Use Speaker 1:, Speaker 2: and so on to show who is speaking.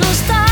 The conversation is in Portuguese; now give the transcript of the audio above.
Speaker 1: nos está